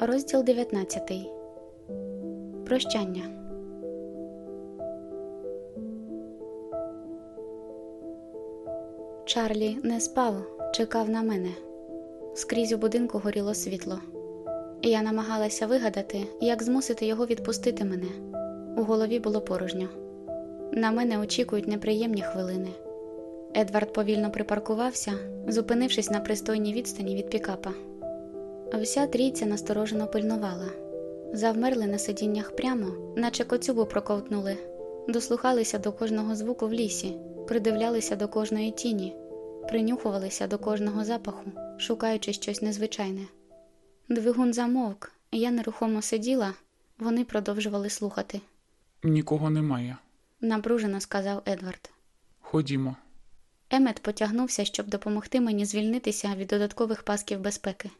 Розділ 19. Прощання. Чарлі не спав, чекав на мене. Скрізь у будинку горіло світло. Я намагалася вигадати, як змусити його відпустити мене. У голові було порожньо. На мене очікують неприємні хвилини. Едвард повільно припаркувався, зупинившись на пристойній відстані від пікапа. Вся трійця насторожено пильнувала. Завмерли на сидіннях прямо, наче коцюбу проковтнули, дослухалися до кожного звуку в лісі, придивлялися до кожної тіні, принюхувалися до кожного запаху, шукаючи щось незвичайне. Двигун замовк, я нерухомо сиділа, вони продовжували слухати. Нікого немає. Напружено сказав Едвард. Ходімо. Емет потягнувся, щоб допомогти мені звільнитися від додаткових пасків безпеки,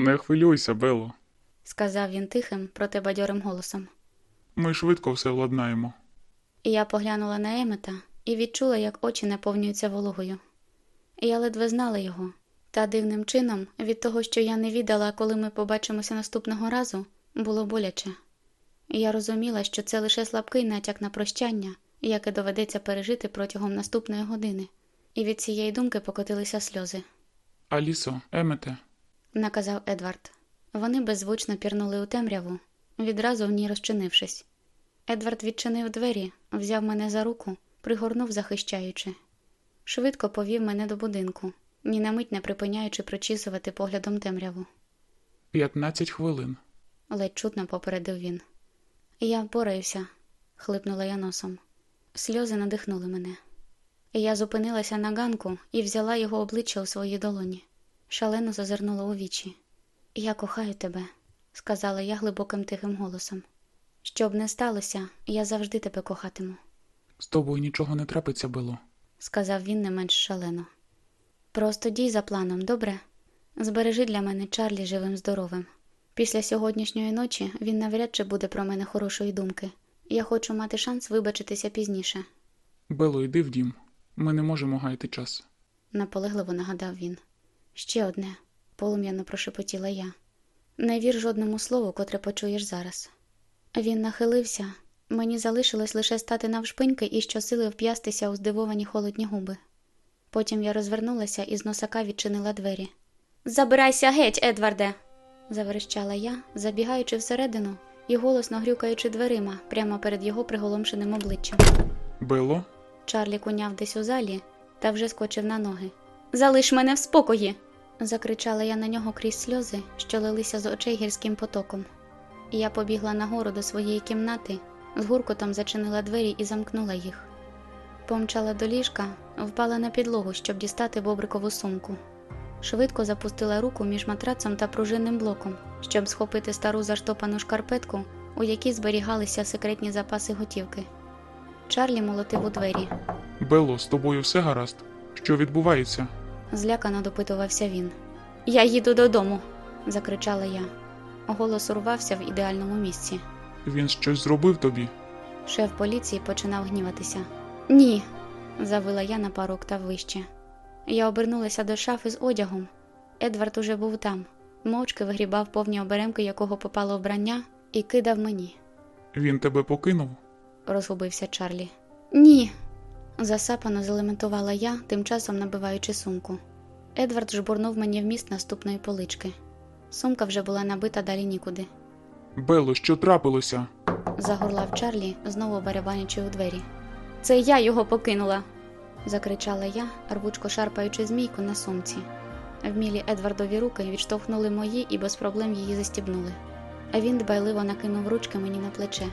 Не хвилюйся, Бело. сказав він тихим, проте бадьорим голосом. Ми швидко все владнаємо. Я поглянула на Емета і відчула, як очі наповнюються вологою. Я ледве знала його, та дивним чином, від того, що я не віддала, коли ми побачимося наступного разу, було боляче. Я розуміла, що це лише слабкий натяк на прощання, яке доведеться пережити протягом наступної години, і від цієї думки покотилися сльози. Алісо, Емете, наказав Едвард. Вони беззвучно пірнули у темряву, відразу в ній розчинившись. Едвард відчинив двері, взяв мене за руку, пригорнув, захищаючи. Швидко повів мене до будинку, ні на мить не припиняючи прочісувати поглядом темряву. 15 хвилин. Ледь чутно попередив він. Я впораюся, хлипнула я носом. Сльози надихнули мене. Я зупинилася на ганку і взяла його обличчя у свої долоні. Шалено зазирнула у вічі. Я кохаю тебе, сказала я глибоким тихим голосом. Щоб не сталося, я завжди тебе кохатиму, З тобою нічого не трапиться, Бело. сказав він не менш шалено. Просто дій за планом, добре? Збережи для мене Чарлі живим здоровим. Після сьогоднішньої ночі він навряд чи буде про мене хорошої думки. Я хочу мати шанс вибачитися пізніше, Бело, йди в дім. Ми не можемо гаяти час. наполегливо нагадав він. Ще одне, полум'яно прошепотіла я. Не вір жодному слову, котре почуєш зараз. Він нахилився, мені залишилось лише стати навшпиньки і щосили вп'ястися у здивовані холодні губи. Потім я розвернулася і з носака відчинила двері. Забирайся геть, Едварде. заверещала я, забігаючи всередину і голосно грюкаючи дверима прямо перед його приголомшеним обличчям. Бело, Чарлі куняв десь у залі та вже скочив на ноги. Залиш мене в спокої. закричала я на нього крізь сльози, що лилися з очей гірським потоком. Я побігла нагору до своєї кімнати, з гуркотом зачинила двері і замкнула їх. Помчала до ліжка, впала на підлогу, щоб дістати бобрикову сумку. Швидко запустила руку між матрацом та пружинним блоком, щоб схопити стару заштопану шкарпетку, у якій зберігалися секретні запаси готівки. Чарлі молотив у двері. Бело, з тобою все гаразд? Що відбувається? Злякано допитувався він. Я їду додому, закричала я. Голос урвався в ідеальному місці. Він щось зробив тобі? Шеф поліції починав гніватися. Ні, завила я на пару октав вище. Я обернулася до шафи з одягом. Едвард уже був там, мовчки вигрібав повні оберемки, якого попало вбрання, і кидав мені. Він тебе покинув? розгубився Чарлі. Ні. Засапано залементувала я, тим часом набиваючи сумку. Едвард жбурнув мені в міст наступної полички. Сумка вже була набита далі нікуди. Бело, що трапилося? Загорлав Чарлі, знову барабанячи у двері. Це я його покинула. закричала я, рвучко шарпаючи змійку на сумці. Вмілі Едвардові руки відштовхнули мої і без проблем її застібнули. А він дбайливо накинув ручки мені на плече.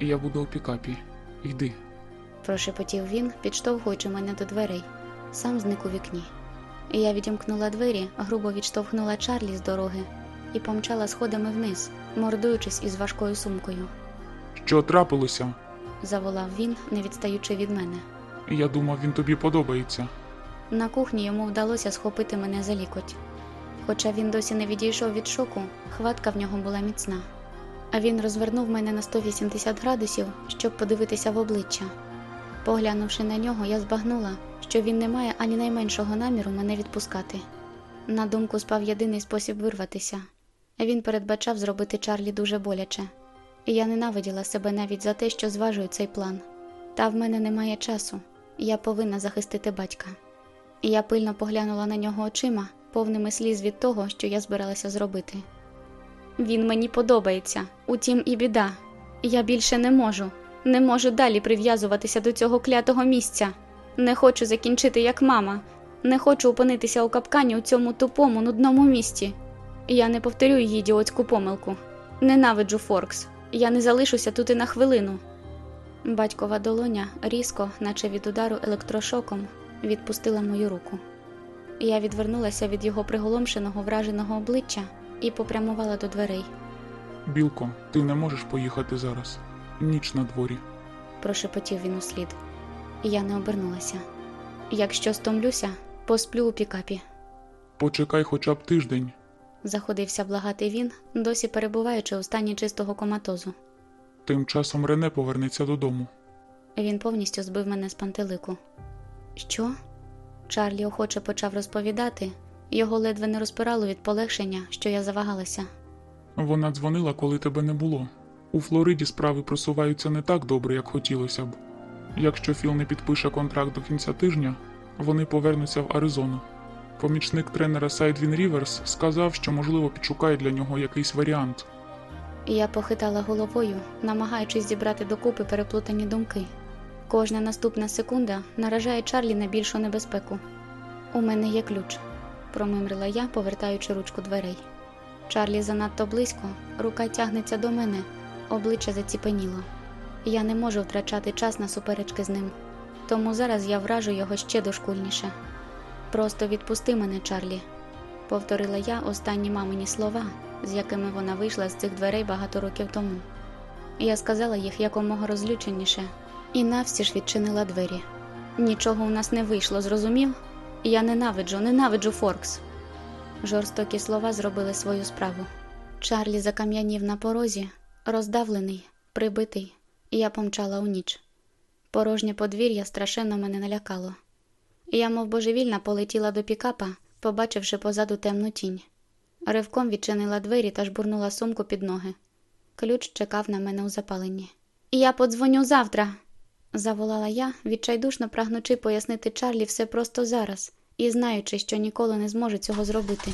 Я буду у пікапі. Йди. Прошепотів він, підштовхуючи мене до дверей, сам зник у вікні. Я відімкнула двері, грубо відштовхнула Чарлі з дороги і помчала сходами вниз, мордуючись із важкою сумкою. Що трапилося? Заволав він, не відстаючи від мене. Я думав, він тобі подобається. На кухні йому вдалося схопити мене за лікоть. Хоча він досі не відійшов від шоку, хватка в нього була міцна. А він розвернув мене на 180 градусів, щоб подивитися в обличчя. Поглянувши на нього, я збагнула, що він не має ані найменшого наміру мене відпускати. На думку спав єдиний спосіб вирватися. Він передбачав зробити Чарлі дуже боляче, і я ненавиділа себе навіть за те, що зважую цей план. Та в мене немає часу, я повинна захистити батька. Я пильно поглянула на нього очима, повними сліз від того, що я збиралася зробити. Він мені подобається, утім і біда. Я більше не можу, не можу далі прив'язуватися до цього клятого місця. Не хочу закінчити як мама, не хочу опинитися у капкані у цьому тупому, нудному місті. Я не повторю її ідіотську помилку. Ненавиджу Форкс. Я не залишуся тут і на хвилину. Батькова долоня різко, наче від удару електрошоком, відпустила мою руку. Я відвернулася від його приголомшеного враженого обличчя і попрямувала до дверей. Білко, ти не можеш поїхати зараз. Ніч на дворі. прошепотів він услід. І я не обернулася. Якщо стомлюся, посплю у пікапі. Почекай хоча б тиждень. Заходився благати він, досі перебуваючи у стані чистого коматозу. Тим часом Рене повернеться додому. Він повністю збив мене з пантелику. Що? Чарлі охоче почав розповідати, його ледве не розпирало від полегшення, що я завагалася. Вона дзвонила, коли тебе не було. У Флориді справи просуваються не так добре, як хотілося б. Якщо Філ не підпише контракт до кінця тижня, вони повернуться в Аризону. Помічник тренера Сайдвін Ріверс сказав, що можливо підшукає для нього якийсь варіант. Я похитала головою, намагаючись зібрати докупи переплутані думки. Кожна наступна секунда наражає Чарлі на більшу небезпеку. У мене є ключ, промимрила я, повертаючи ручку дверей. Чарлі занадто близько, рука тягнеться до мене, обличчя заціпеніло. Я не можу втрачати час на суперечки з ним, тому зараз я вражу його ще дошкульніше. Просто відпусти мене, Чарлі, повторила я останні мамині слова, з якими вона вийшла з цих дверей багато років тому. Я сказала їх якомога розлюченіше і навстіж відчинила двері. Нічого у нас не вийшло, зрозумів? Я ненавиджу, ненавиджу Форкс. Жорстокі слова зробили свою справу. Чарлі закам'янів на порозі, роздавлений, прибитий, я помчала у ніч. Порожнє подвір'я страшенно мене налякало. Я, мов божевільна, полетіла до пікапа, побачивши позаду темну тінь. Ривком відчинила двері та жбурнула сумку під ноги. Ключ чекав на мене у запаленні. Я подзвоню завтра, заволала я, відчайдушно прагнучи пояснити Чарлі все просто зараз і знаючи, що ніколи не зможу цього зробити.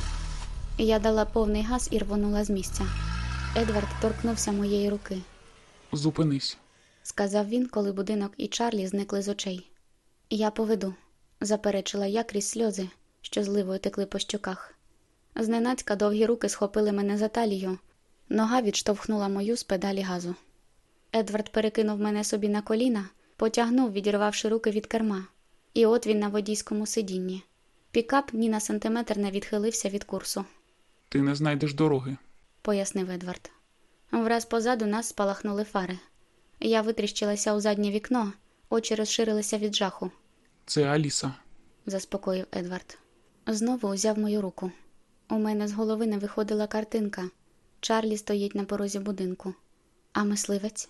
Я дала повний газ і рвонула з місця. Едвард торкнувся моєї руки, Зупинись. сказав він, коли будинок і Чарлі зникли з очей. Я поведу, заперечила я крізь сльози, що зливою текли по щоках. Зненацька довгі руки схопили мене за талію, нога відштовхнула мою з педалі газу. Едвард перекинув мене собі на коліна, потягнув, відірвавши руки від керма, і от він на водійському сидінні. Пікап ні на сантиметр не відхилився від курсу, Ти не знайдеш дороги. Пояснив Едвард. Враз позаду нас спалахнули фари. Я витріщилася у заднє вікно, очі розширилися від жаху, Це Аліса. заспокоїв Едвард. Знову узяв мою руку. У мене з голови не виходила картинка. Чарлі стоїть на порозі будинку. А мисливець?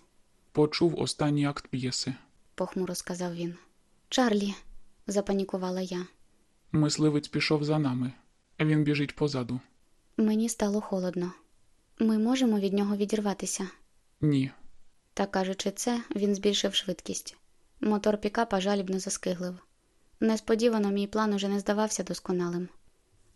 Почув останній акт п'єси. похмуро сказав він. Чарлі, запанікувала я. Мисливець пішов за нами. Він біжить позаду. Мені стало холодно. Ми можемо від нього відірватися. Ні. Та кажучи це, він збільшив швидкість. Мотор пікапа жалібно заскиглив. Несподівано мій план уже не здавався досконалим.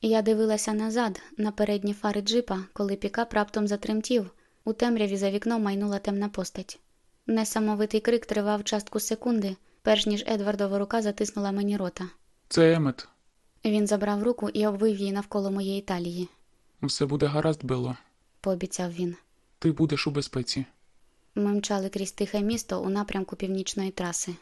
Я дивилася назад, на передні фари джипа, коли пікап раптом затремтів, у темряві за вікном майнула темна постать. Несамовитий крик тривав частку секунди, перш ніж Едвардова рука затиснула мені рота. Це Емет. Він забрав руку і обвив її навколо моєї талії, Все буде гаразд, Бело. Пообіцяв він. Ти будеш у безпеці. Ми мчали крізь тихе місто у напрямку північної траси.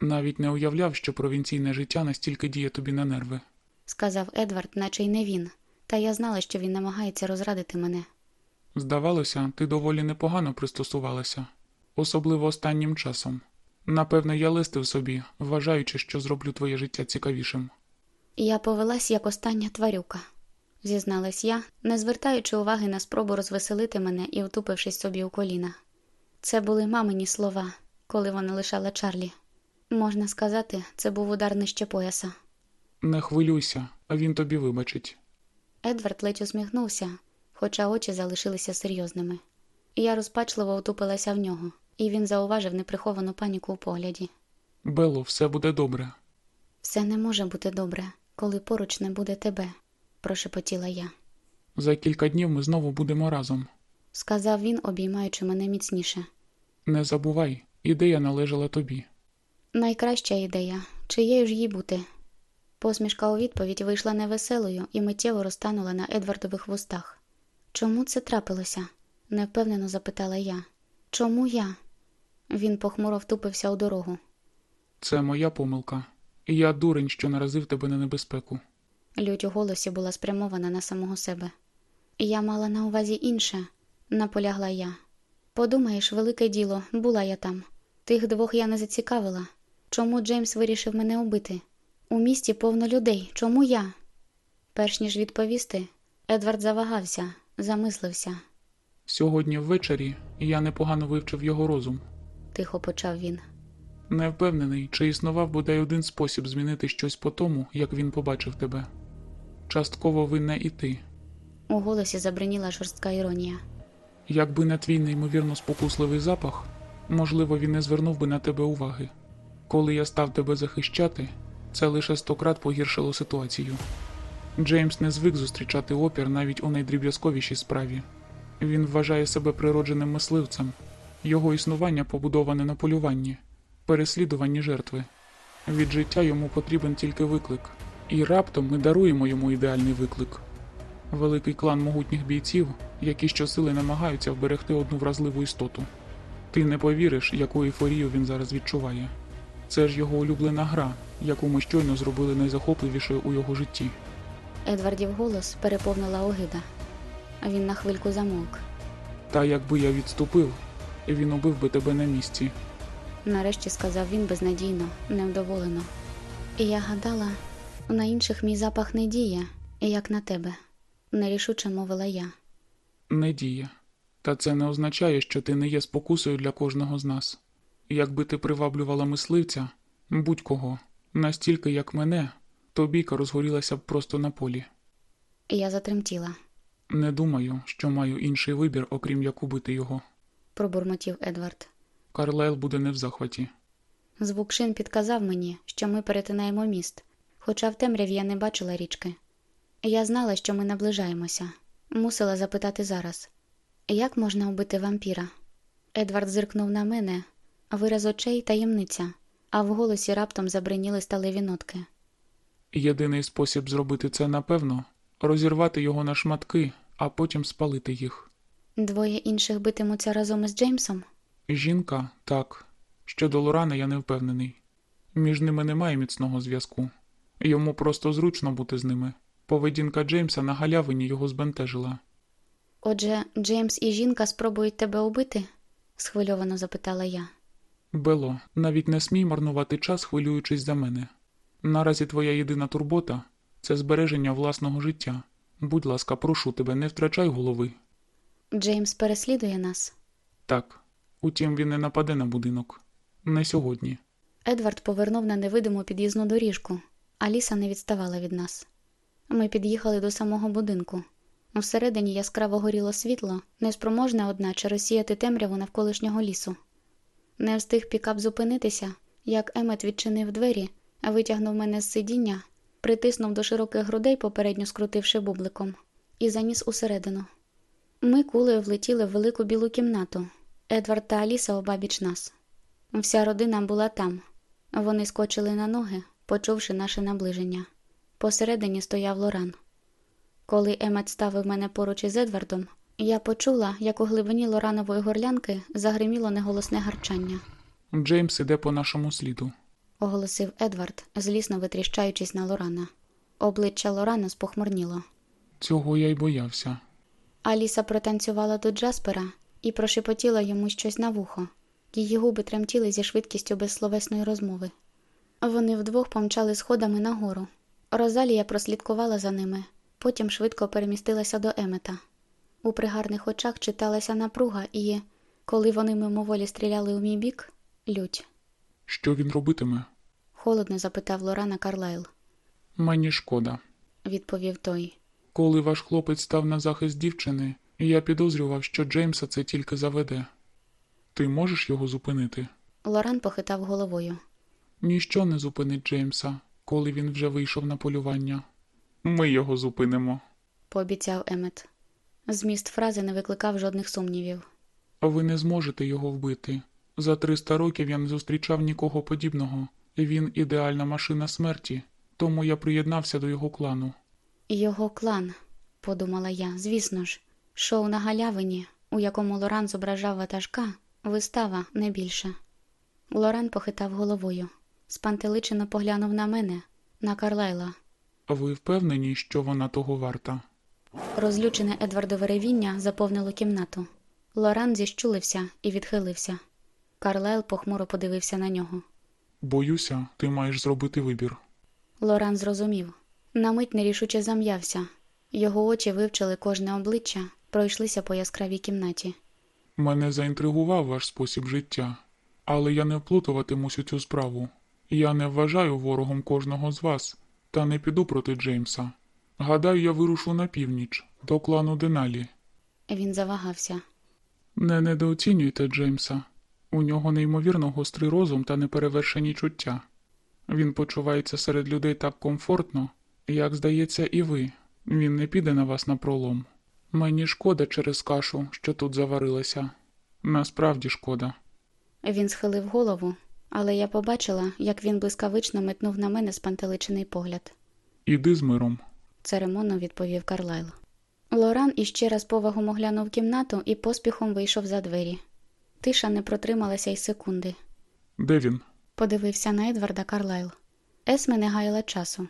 Навіть не уявляв, що провінційне життя настільки діє тобі на нерви. сказав Едвард, наче й не він, та я знала, що він намагається розрадити мене. Здавалося, ти доволі непогано пристосувалася, особливо останнім часом. Напевне, я листив собі, вважаючи, що зроблю твоє життя цікавішим. Я повелась як остання тварюка, зізналась я, не звертаючи уваги на спробу розвеселити мене і втупившись собі у коліна. Це були мамині слова, коли вона лишала Чарлі. Можна сказати, це був удар нижче пояса. Не хвилюйся, а він тобі вибачить. Едвард ледь усміхнувся, хоча очі залишилися серйозними. Я розпачливо утупилася в нього, і він зауважив неприховану паніку у погляді. Бело, все буде добре. Все не може бути добре, коли поруч не буде тебе, прошепотіла я. За кілька днів ми знову будемо разом. Сказав він, обіймаючи мене міцніше. Не забувай, ідея належала тобі. Найкраща ідея, чиєю ж їй бути? Посмішка у відповідь вийшла невеселою і миттєво розтанула на Едвардових вустах. Чому це трапилося? невпевнено запитала я. Чому я? Він похмуро втупився у дорогу. Це моя помилка. І я дурень, що наразив тебе на небезпеку. Лють у голосі була спрямована на самого себе. Я мала на увазі інше, наполягла я. Подумаєш, велике діло, була я там. Тих двох я не зацікавила. Чому Джеймс вирішив мене убити? У місті повно людей. Чому я? Перш ніж відповісти, Едвард завагався, замислився, Сьогодні ввечері я непогано вивчив його розум. тихо почав він. Не впевнений, чи існував бодай один спосіб змінити щось по тому, як він побачив тебе. Частково винна і ти. У голосі забриніла жорстка іронія. Якби не твій неймовірно спокусливий запах, можливо, він не звернув би на тебе уваги. Коли я став тебе захищати, це лише стократ погіршило ситуацію. Джеймс не звик зустрічати опір навіть у найдріб'язковішій справі. Він вважає себе природженим мисливцем. Його існування побудоване на полюванні, переслідуванні жертви. Від життя йому потрібен тільки виклик, і раптом ми даруємо йому ідеальний виклик. Великий клан могутніх бійців, які щосили намагаються вберегти одну вразливу істоту. Ти не повіриш, яку ейфорію він зараз відчуває. Це ж його улюблена гра, яку ми щойно зробили найзахопливішою у його житті. Едвардів голос переповнила огида. Він на хвильку замовк. Та якби я відступив, він убив би тебе на місці. Нарешті сказав він безнадійно, невдоволено. І я гадала, на інших мій запах не діє, як на тебе, нерішуче мовила я. Не діє. Та це не означає, що ти не є спокусою для кожного з нас. Якби ти приваблювала мисливця, будь-кого, настільки як мене, то бійка розгорілася б просто на полі. Я затремтіла, Не думаю, що маю інший вибір, окрім як убити його. пробурмотів Едвард. Карлайл буде не в захваті. Звук шин підказав мені, що ми перетинаємо міст, хоча в темряві я не бачила річки. Я знала, що ми наближаємося. Мусила запитати зараз як можна убити вампіра? Едвард зиркнув на мене, вираз очей таємниця, а в голосі раптом забриніли сталеві нотки. Єдиний спосіб зробити це, напевно, розірвати його на шматки, а потім спалити їх. Двоє інших битимуться разом із Джеймсом? Жінка так. Щодо Лорана я не впевнений. Між ними немає міцного зв'язку. Йому просто зручно бути з ними. Поведінка Джеймса на галявині його збентежила. Отже, Джеймс і жінка спробують тебе убити? схвильовано запитала я. Бело, навіть не смій марнувати час, хвилюючись за мене. Наразі твоя єдина турбота це збереження власного життя. Будь ласка, прошу тебе, не втрачай голови. Джеймс переслідує нас. Так. Утім, він не нападе на будинок. Не сьогодні. Едвард повернув на невидиму під'їзну доріжку, а ліса не відставала від нас. Ми під'їхали до самого будинку. Всередині яскраво горіло світло, неспроможне, одначе розсіяти темряву навколишнього лісу. Не встиг пікап зупинитися, як Емет відчинив двері, витягнув мене з сидіння, притиснув до широких грудей, попередньо скрутивши бубликом, і заніс усередину. Ми кулею влетіли в велику білу кімнату. Едвард та Аліса обабіч нас. Вся родина була там. Вони скочили на ноги, почувши наше наближення. Посередині стояв Лоран. Коли Емет ставив мене поруч із Едвардом, я почула, як у глибині Лоранової горлянки загриміло неголосне гарчання, Джеймс іде по нашому сліду. оголосив Едвард, злісно витріщаючись на Лорана. Обличчя Лорана спохмурніло. Цього я й боявся. Аліса протанцювала до Джаспера і прошепотіла йому щось на вухо. Її губи тремтіли зі швидкістю безсловесної розмови. Вони вдвох помчали сходами нагору. Розалія прослідкувала за ними, потім швидко перемістилася до Емета. У пригарних очах читалася напруга і, коли вони мимоволі стріляли у мій бік, лють. Що він робитиме? Холодно запитав Лорана Карлайл, Мені шкода. відповів той. Коли ваш хлопець став на захист дівчини, я підозрював, що Джеймса це тільки заведе. Ти можеш його зупинити? Лоран похитав головою. Ніщо не зупинить Джеймса, коли він вже вийшов на полювання. Ми його зупинимо. пообіцяв Емет. Зміст фрази не викликав жодних сумнівів. Ви не зможете його вбити. За 300 років я не зустрічав нікого подібного. Він ідеальна машина смерті, тому я приєднався до його клану. Його клан, подумала я, звісно ж, шоу на галявині, у якому Лоран зображав ватажка, вистава не більше. Лоран похитав головою, спантеличено поглянув на мене, на Карлайла. Ви впевнені, що вона того варта? Розлючене Едвардове ревіння заповнило кімнату. Лоран зіщулився і відхилився. Карлайл похмуро подивився на нього. Боюся, ти маєш зробити вибір. Лоран зрозумів. На мить нерішуче зам'явся. Його очі вивчили кожне обличчя, пройшлися по яскравій кімнаті. Мене заінтригував ваш спосіб життя, але я не вплутуватимусь у цю справу. Я не вважаю ворогом кожного з вас, та не піду проти Джеймса. Гадаю, я вирушу на північ, до клану Деналі. Він завагався. Не недооцінюйте Джеймса. У нього неймовірно гострий розум та неперевершені чуття. Він почувається серед людей так комфортно, як здається, і ви. Він не піде на вас на пролом. Мені шкода через кашу, що тут заварилася. Насправді шкода. Він схилив голову, але я побачила, як він блискавично метнув на мене спантеличений погляд. Іди з миром. Церемонно відповів Карлайл. Лоран іще раз повагом оглянув кімнату і поспіхом вийшов за двері. Тиша не протрималася й секунди. Де він? Подивився на Едварда Карлайл. Есме не гаяла часу.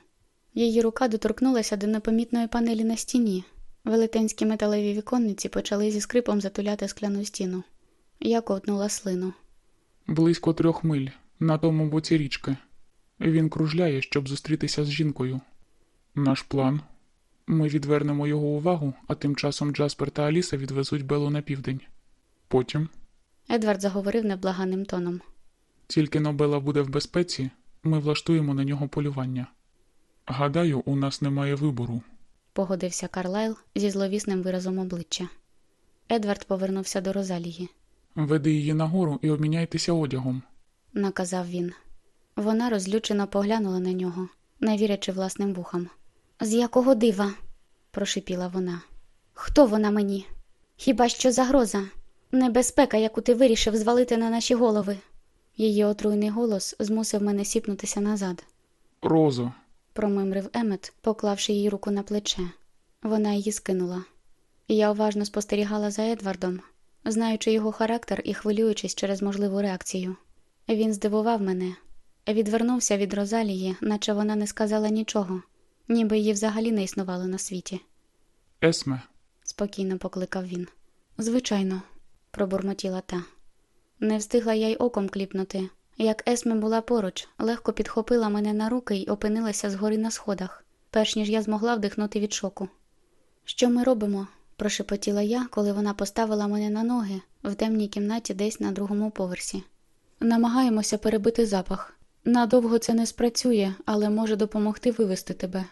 Її рука доторкнулася до непомітної панелі на стіні. Велетенські металеві віконниці почали зі скрипом затуляти скляну стіну. Я ковтнула слину. Близько трьох миль, на тому боці річки. Він кружляє, щоб зустрітися з жінкою. Наш план. Ми відвернемо його увагу, а тим часом Джаспер та Аліса відвезуть Белу на південь. Потім, Едвард заговорив неблаганним тоном. тільки но Бела буде в безпеці, ми влаштуємо на нього полювання. Гадаю, у нас немає вибору. Погодився Карлайл зі зловісним виразом обличчя. Едвард повернувся до Розалії. Веди її нагору і обміняйтеся одягом. наказав він. Вона розлючено поглянула на нього, не вірячи власним вухам. З якого дива? прошипіла вона. Хто вона мені? Хіба що загроза? Небезпека, яку ти вирішив звалити на наші голови. Її отруйний голос змусив мене сіпнутися назад, Розо, промимрив Емет, поклавши їй руку на плече. Вона її скинула. Я уважно спостерігала за Едвардом, знаючи його характер і хвилюючись через можливу реакцію. Він здивував мене, відвернувся від Розалії, наче вона не сказала нічого, ніби її взагалі не існувало на світі. Есме, Спокійно покликав він. Звичайно, пробурмотіла та. Не встигла я й оком кліпнути. Як Есме була поруч, легко підхопила мене на руки й опинилася згори на сходах, перш ніж я змогла вдихнути від шоку. Що ми робимо? Прошепотіла я, коли вона поставила мене на ноги в темній кімнаті десь на другому поверсі. Намагаємося перебити запах. Надовго це не спрацює, але може допомогти вивести тебе.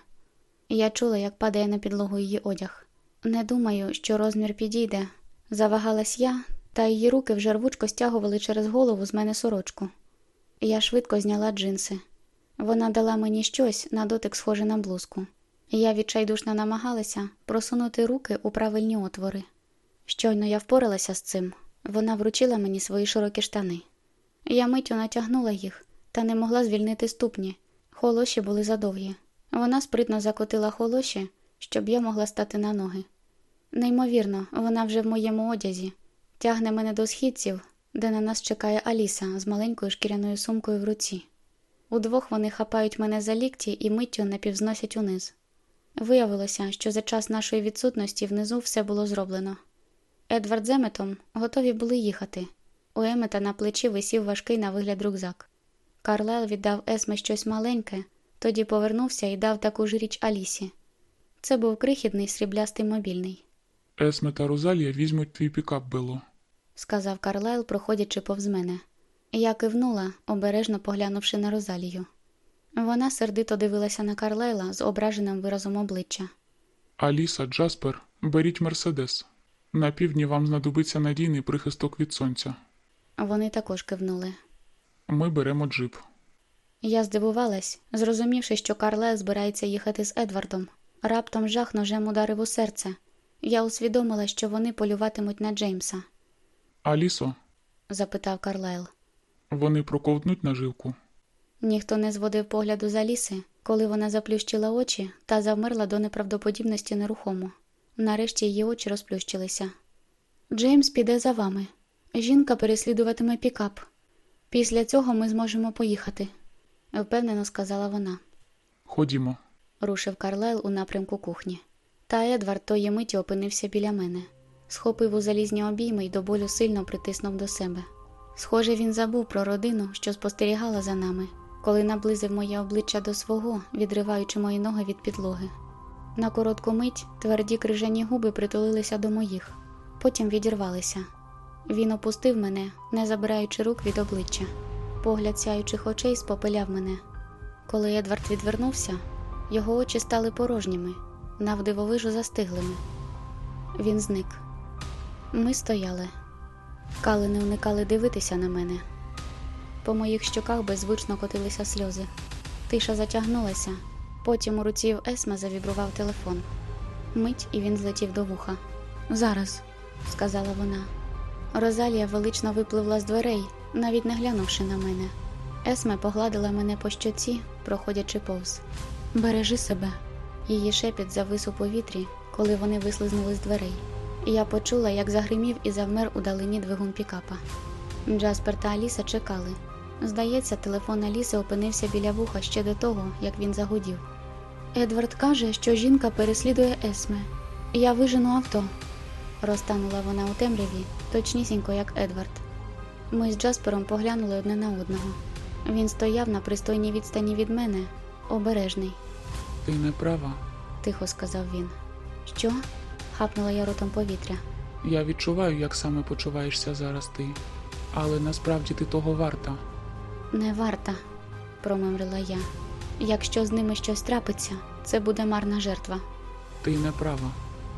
Я чула, як падає на підлогу її одяг. Не думаю, що розмір підійде. Завагалась я, та її руки вже рвучко стягували через голову з мене сорочку. Я швидко зняла джинси. Вона дала мені щось на дотик схоже на блузку. Я відчайдушно намагалася просунути руки у правильні отвори. Щойно я впоралася з цим, вона вручила мені свої широкі штани. Я миттю натягнула їх та не могла звільнити ступні. Холоші були задовгі. Вона спритно закотила холоші, щоб я могла стати на ноги. Неймовірно, вона вже в моєму одязі, тягне мене до східців, де на нас чекає Аліса з маленькою шкіряною сумкою в руці. Удвох вони хапають мене за лікті і миттю напівзносять униз. Виявилося, що за час нашої відсутності внизу все було зроблено. Едвард з Еметом готові були їхати. У Емета на плечі висів важкий на вигляд рюкзак. Карлел віддав Есме щось маленьке, тоді повернувся і дав таку ж річ Алісі. Це був крихітний сріблястий мобільний, Есме та Розалія візьмуть твій пікап, Бело. сказав Карлайл, проходячи повз мене. Я кивнула, обережно поглянувши на Розалію. Вона сердито дивилася на Карлайла з ображеним виразом обличчя. Аліса, Джаспер, беріть Мерседес. На півдні вам знадобиться надійний прихисток від сонця. Вони також кивнули. Ми беремо джип. Я здивувалась, зрозумівши, що Карлайл збирається їхати з Едвардом. Раптом жах ножем ударив у серце. Я усвідомила, що вони полюватимуть на Джеймса, Алісо, запитав Карлайл. вони проковтнуть наживку. Ніхто не зводив погляду за ліси, коли вона заплющила очі та завмерла до неправдоподібності нерухомо. Нарешті її очі розплющилися. Джеймс піде за вами. Жінка переслідуватиме пікап. Після цього ми зможемо поїхати, впевнено сказала вона. Ходімо. рушив Карлайл у напрямку кухні. Та Едвард тої миті опинився біля мене, схопив у залізні обійми і до болю сильно притиснув до себе. Схоже, він забув про родину, що спостерігала за нами, коли наблизив моє обличчя до свого, відриваючи мої ноги від підлоги. На коротку мить тверді крижані губи притулилися до моїх, потім відірвалися. Він опустив мене, не забираючи рук від обличчя. Погляд сяючих очей спопиляв мене. Коли Едвард відвернувся, його очі стали порожніми, навдивовижу застиглими. Він зник. Ми стояли. Кали не уникали дивитися на мене. По моїх щоках беззвучно котилися сльози. Тиша затягнулася. Потім у руці Есме завібрував телефон. Мить і він злетів до вуха. Зараз, сказала вона. Розалія велично випливла з дверей, навіть не глянувши на мене. Есме погладила мене по щоці, проходячи повз. Бережи себе. Її шепіт завис у повітрі, коли вони вислизнули з дверей. Я почула, як загримів і завмер у далині двигун пікапа. Джаспер та Аліса чекали. Здається, телефон Аліси опинився біля вуха ще до того, як він загудів. Едвард каже, що жінка переслідує Есме. Я вижену авто. Розтанула вона у темряві, точнісінько, як Едвард. Ми з Джаспером поглянули одне на одного. Він стояв на пристойній відстані від мене, обережний, Ти не права. тихо сказав він. Що? хапнула я ротом повітря. Я відчуваю, як саме почуваєшся зараз ти. Але насправді ти того варта. Не варта, промимрила я. Якщо з ними щось трапиться, це буде марна жертва, Ти не права.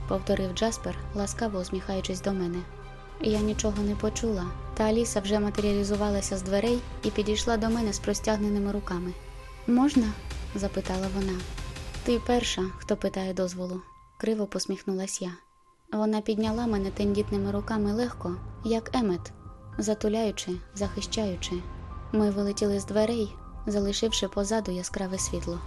повторив Джаспер, ласкаво усміхаючись до мене. Я нічого не почула, та Аліса вже матеріалізувалася з дверей і підійшла до мене з простягненими руками. Можна? запитала вона. Ти перша, хто питає дозволу, криво посміхнулась я. Вона підняла мене тендітними руками легко, як емет, затуляючи, захищаючи. Ми вилетіли з дверей, залишивши позаду яскраве світло.